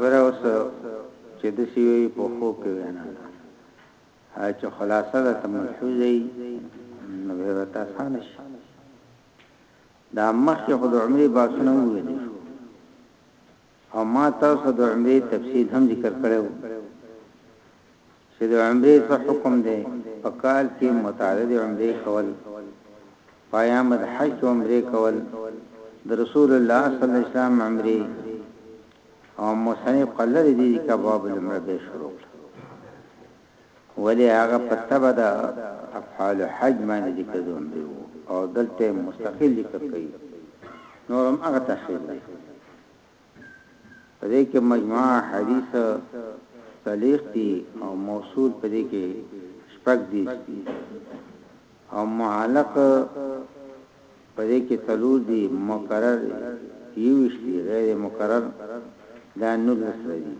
ګره اوس چې د سی وی په خو کې وینا هاي چې خلاصه ده تملحوزي نو به وتا سان شي دا مخکې خود عمرې باسنه ویل او ما تاسو ته د عمرې تفصیل هم ذکر کړی وو چې د عمرې څه حکم دی په کال کې متعدد عمرې کول په ایام د حج د عمرې کول د رسول الله صلی الله علیه وسلم عمرې او مصنف قلری دي کباب العمره به شروع کړ ولې هغه په تبع د افعال حج باندې ذکر دومري وو او دلته یې مستقل ذکر کوي نور هم هغه تخیل دی په دې کې مجموعه حدیث صلیق دي او موصول په دې کې شپږ دي او معلق په دې کې تلور دي مکرر یوش دي غیر مکرر دا نور لسره دي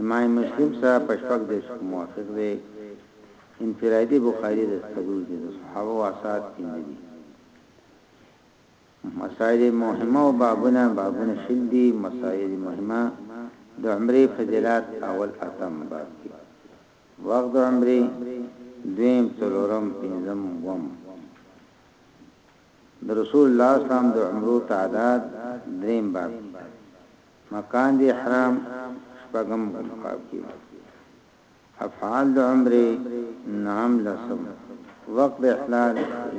امام مسلم سره په شپږ دېرش کې موافق دی، انفرادي بخاري د څلور دی، د صحابه وو آثار پنځه دي. مسائل مهمه او بابونه، بابونه شل دي، مسائل مهمه، د عمرې فضیلات اول اتم باب کې، وخت د عمرې، دویم، څلورم، پنځم، اووم. د رسول الله اسلام د عمرو تعداد دریم باب کې ده مکان د احرام شپږم باب کې ده افعال د عمره نهم لسم وقت د احلال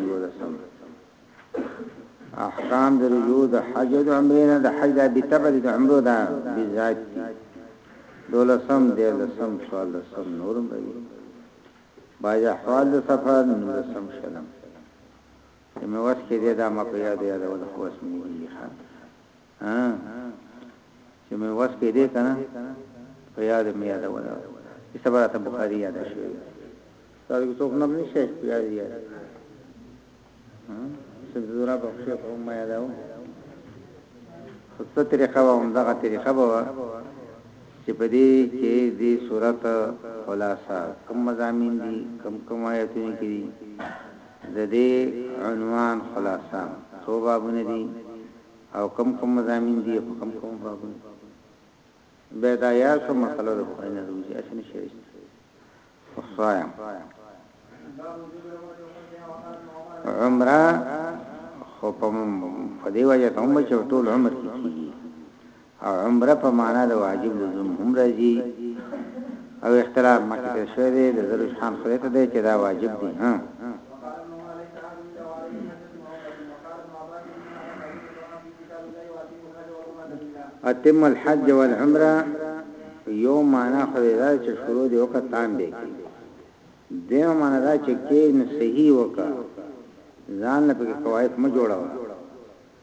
یولسم احکام د رجوع د حج او د عمره نه د حج د بتبر د عمرو دا بذات دولسم دولسم سوال لسم نورم دی باید احوال د سفر نورسم شلم که مې وس کېدی دا ما په یادو یادوله خو وس مې نه کېږي ښه چې مې وس کېدی که نه په یادو مې یادوله چې سبا راته بخاري یاده شوې تاسو کې څوک نم نشته چې په یادو یاد څه د زورا په خوښه په ما یادو خصه طریقه و هم دغه طریقه به چې په دې کې د صورت خلاصه کوم مزامین دي کوم کوم آیتونه کې دي ددې عنوان خلاصه څو بابونه دي او کوم کوم مضامین دي په کوم کوم بابونو کې به دا یا څو مسله د بخاری نه روزي اسې نه شي وصایا عمره خو په دې وجه ته هم چې ټول عمر کې او عمره په معنی د واجب لزوم هم راځي او اختلاف مخکې تیر شوی دی د زرو شان خدای ته دی چې دا واجب دی ها اتم الحج والعمره یو معنا خدای دا چې شروع دی وکړه تام به کی دیو معنا دا چې کې نو صحیح وکړه ځان له پکې قواعد م جوړاوه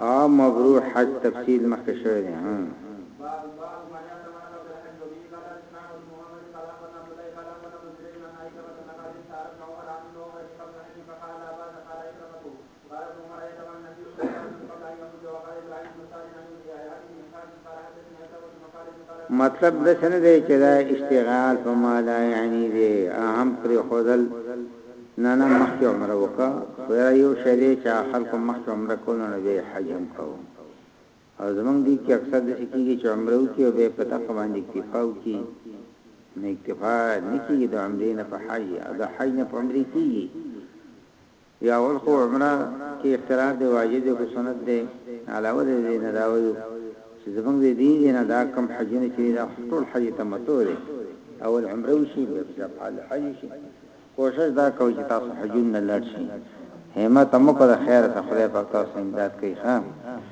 او مبرور حج تفصیل مخکې شوی دی هم قال ابن عمر ايضا عن النبي صلى الله عليه وسلم قبل ان يموت وقال ابراهيم بن سعد عن ابن عياض بن قال قال حدثني عيسى بن مقال قال مطلب د سن دی چې دا اشتغال په ما لا یعنی دی اهم پر خودل نه نه مخکې عمره وکا خو یو شری چې خلکو مخکې عمره کول نه به حج هم کوو او زمونږ دي کې اکثر د کیږي چې عمره وکي او به په تخ باندې اکتفا وکي نه اکتفا نه کیږي د عمرې نه په حج او د حج نه په عمرې کیږي يا اول خو عمره کې اختلاط دی واجب دی که سنت دی علاوه د دې نه دا ويو چې زمونږ د دې ځای نه دا کوم حجونه چې دي دا ټول حج تمتع دی اول عمره وشي بيا پسې افعال حج وشي کوشش دا کوئ چې تاسو حجونه لاړ شئ همت مو کړه خير ته خدای پاک تاسو امداد کوي ښه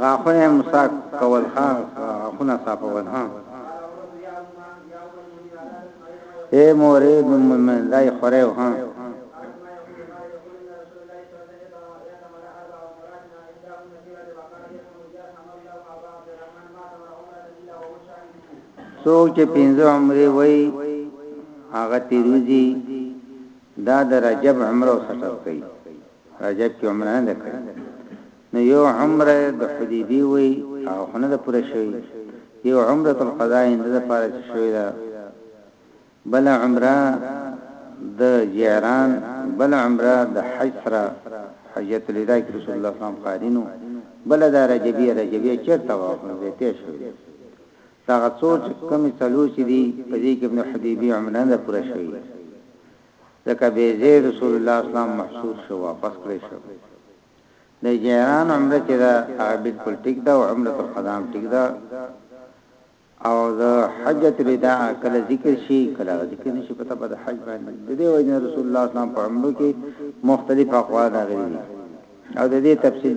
غاښونه مسا کول ها غاښونه صافول ها اے مورې ممن دای خورې ها څوک چې پنځه عمره وای هغه تیروزی دا د رجب عمره سفر کوي رجب کې عمره نه کړې نو یو عمره د حدیبی وی او خنه د پوره شوی یو عمره القضاء اند د پاره شوی دا بل عمره د جیران بل عمره د حج سره حجۃ الوداع کې رسول الله صلی الله علیه وسلم قارینو بل د رجبی رجبی چرته واخلو به ته شوی دا څو چې کمی څلور چې دی په دې کې ابن حبیبی عمره نه پوره شوی ځکه بې ځای رسول الله اسلام محصور شو واپس کړی شو د جیران عمره چې دا هغه بالکل ټیک دا او عمره القدام ټیک دا او د حجۃ الوداع کله ذکر شي کله ذکر نشي پته په حج باندې د دې وجه رسول الله صلی الله علیه وسلم په عمره کې مختلف اقوال راغلي او د دې تفصیل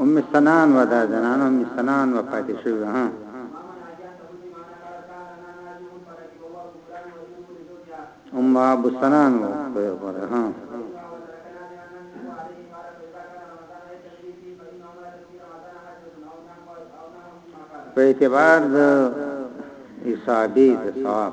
ام سنان و دا زنان ام سنان و پاتې شوی ها ام ابو سنان و په غره ها په اعتبار د حسابي د ثواب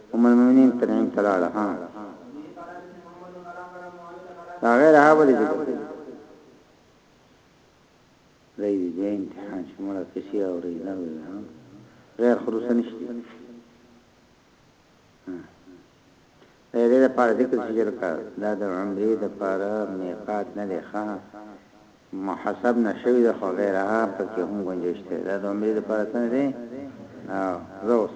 ام المؤمنین تنعیم ته لاړه ها دا غیر هغه ولې ذکر کړی دای دی به امتحان شموله کسی او ری نه وي غیر خروس نشته دا دې لپاره ذکر شي چې دا د عمرې د لپاره میقات نه دی ښه محسب نه شوی ده خو غیر هغه په کی هم ګنجیش دی دا د عمری لپاره څه نه دی او زه اوس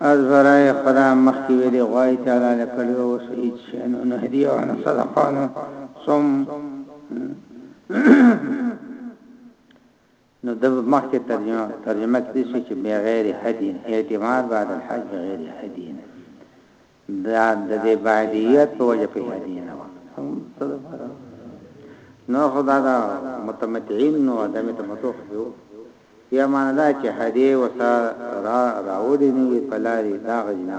از برای خدا مخکی ویلی غوای تعالی لکړی او سید شینو نه دی او نه صدقانو ثم نو ده به مخکې ترجمه کړي شي چې بغیر هدین اعتمار بعد الحج بغیر هدین دا د دې باعدیت په وجه په هدین نه وه نو خدا دا متمتعین نو عدم تمتوخ یو یا معنا دا چې هدی وسا را راوړي نه په لاري دا غجنا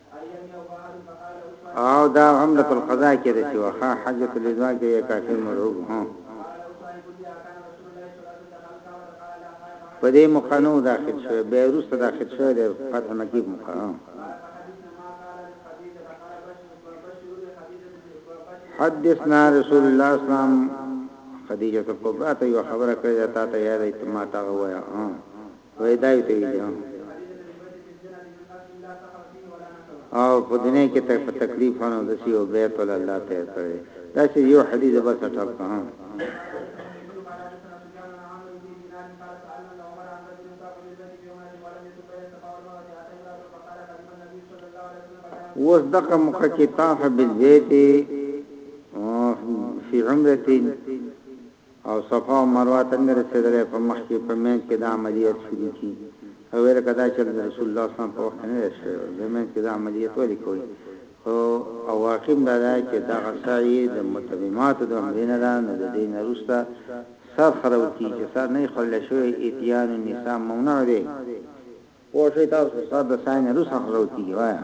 او دا هم د القضاء کې رسي وخه حجۃ الوداع کې یو کافر مرغوب هو په دې مخانو داخل شو به روس داخل شو د فتح مکی مخانو حدثنا رسول الله صلی الله علیه وسلم خدیجه کبرا ته یو خبره کړې ده تا ته یاد ایت ما تا وایا وای دا یو توحید دی او په دنیا کې تک په تکلیف نه د سی او بیت ول الله ته کړی دا چې یو حدیث بس ټاپ کړه وس دغه مخ کې طاف بالبيت فی عمرتین او صفا او مروه ته نه رسیدلی په مخ کی په مینځ کی دا عملیت شروع کی او ویل که دا چل د رسول الله صلی الله علیه وسلم په وخت کی نه دی شوی وای بیا مینځ کی دا عملیت ولی کوی خو او واقعی هم دا ده چه دغه سعی د متمماتو د عمری نه ده نو د دی نه وروسته سر خرو کی چه سر نه خرلی شوی اتیان النساء ممنوع دی پوه شوی تاسو سر د سعی نه وروسته خرو کیږی وایه.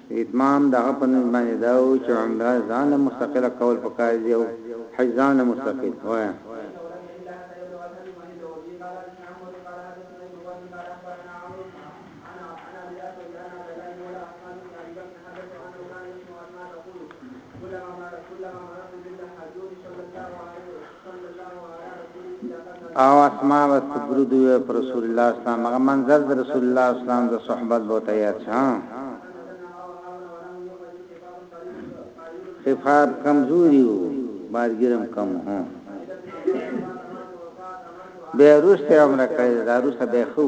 اتمام د هغه په نس باندې دا وو چې عمره ځان له مستقله کول په کار دي او حج ځان له مستقل وایه. او اسماء به څه درود ووایې په رسول الله اسلام هغه منظر د رسول الله اسلام د صحبت به ورته یاد شي ها خفاف کمزوري وو بارګرم کم هو به روسته عمر کړی دا روسته به خو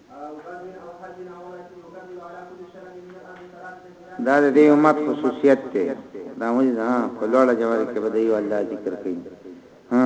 دا د دې امت خصوصیت دی دا موږ نه په لوړ جوړ کې بده یو الله ذکر کوي ها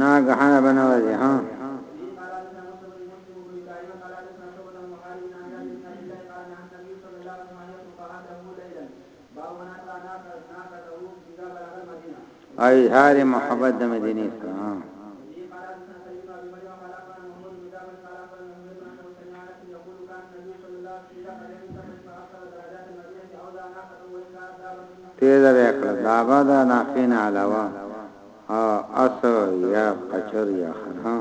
ناګهانه به نه وځي ها اظهار محبت د مدینه اسلام تېزه به يې کړه دابه د ناخې نه علاوه ها اس يا قچر يا خره.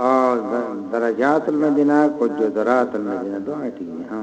او درجات المدينه کو جدرات المدينه دواړه ټيک دي ها.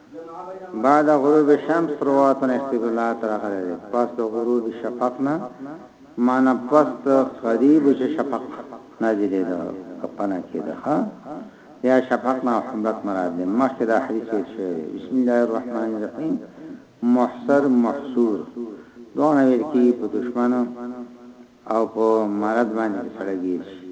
بعد غروب شمس رواتن اختیب الله ته راغلی دی پس د غروب شفق نه معنی پس د غریب چې شفق نازلې ده کپنه کې ده یا شفق نه حمرت مراد ده مخکې د حدیث ویل شوی بسم الله الرحمن الرحیم محصر محصور دوه ویل کې په دشمن او په مراد باندې سړګیر شي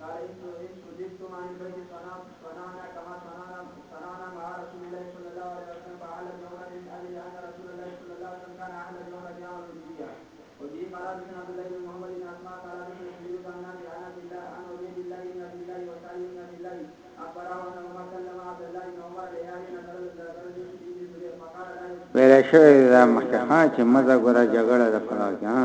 قارئین تو ان سجیب تم عن البیت صنع صنعنا کما صنعنا صنعنا مع رسول الله صلی الله علیه وسلم فعل اليوم من اجل ان رسول الله صلی الله علیه وسلم کان اهل اليوم بيع الحدیبیه وفيه قرات بن عبد الله بن محمد بن اسماء قال حدثنا شبيب بن عماد عن عبد الله عن عبيد الله بن عبد الله وسعيد بن عبد الله ویل شوی دا مخکې ها چې مزه ګره جګړه د پلاو کې ها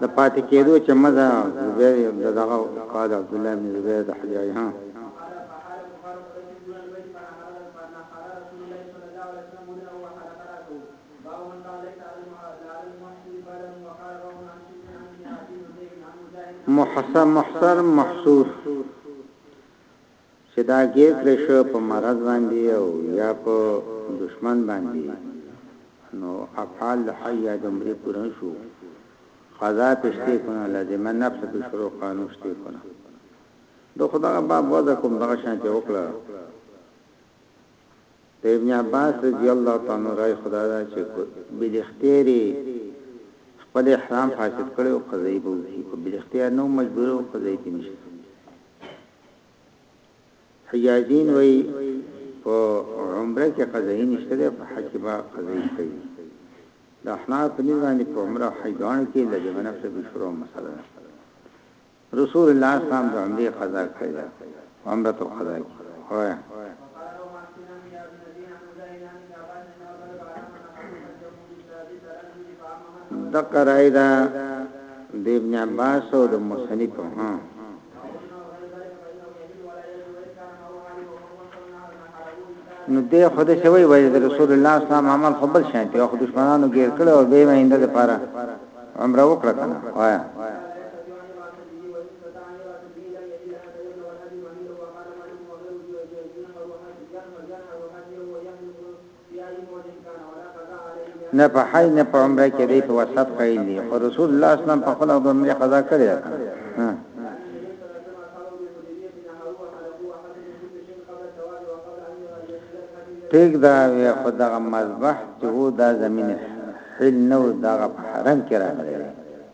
د پاتې کېدو چې مزه زبیر یې د دغه قال عبدالله بن زبیر د حجاج ها محصر محصر محصور چه دا ګیر کړی شو په مرض باندی او یا په دشمن باندی نو افعال د حی یا د مری پوره نشو قضا پی شته کنه لازمه نفس پی شروع قانون شته کنه د خو دغه باب وضع کوم دغه شانتی وکړه د ابن عباس رضی الله تعالی عنہ رای خدا دا چه بل اختیاری خپل احرام فاسد کړو قضایی به وکړي کو بل اختیار نو مجبور او قضایی پی نشته حجازین وای په عمره کې قضایي نشته ده په حج کې با قضایي شته وي د احناف په نسبت باندې په عمره حج دوان کې د دې منفس به شروع مسله ده رسول الله صلی الله علیه وسلم د عمره قضا کړی ده عمره تو قضا کی وای دقه رای دا د ابن عباس او د مصنف ها نو دې خدای شوی وای د رسول الله صلی الله علیه وسلم عمل خپل شانتي او دشمنانو غیر کړه او به وینده لپاره عمره وکړه کنه وایا نه په حج نه په عمره کې دی په وسط قیل دی خو رسول الله صلی الله علیه وسلم په خپل د عمره قضا کړی ده ټیک دا وی خدغه مذبح چې وو دا زمينه حل نو دا په حرم کې راغلی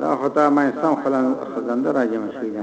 دا خو تا باندې سم خزنده را جمع شوي ده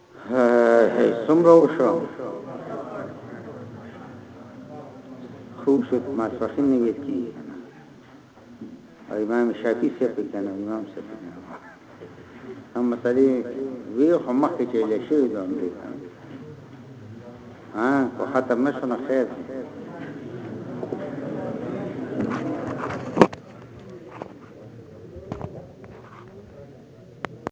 هه سمره وشو خو شو ما صحیح نیت کی او امام شافعی سے په کنه امام سے په کنه هم مسلې وی خو مخکې چې له شوی دوم دی ها خو ختم نشو نه خیر دی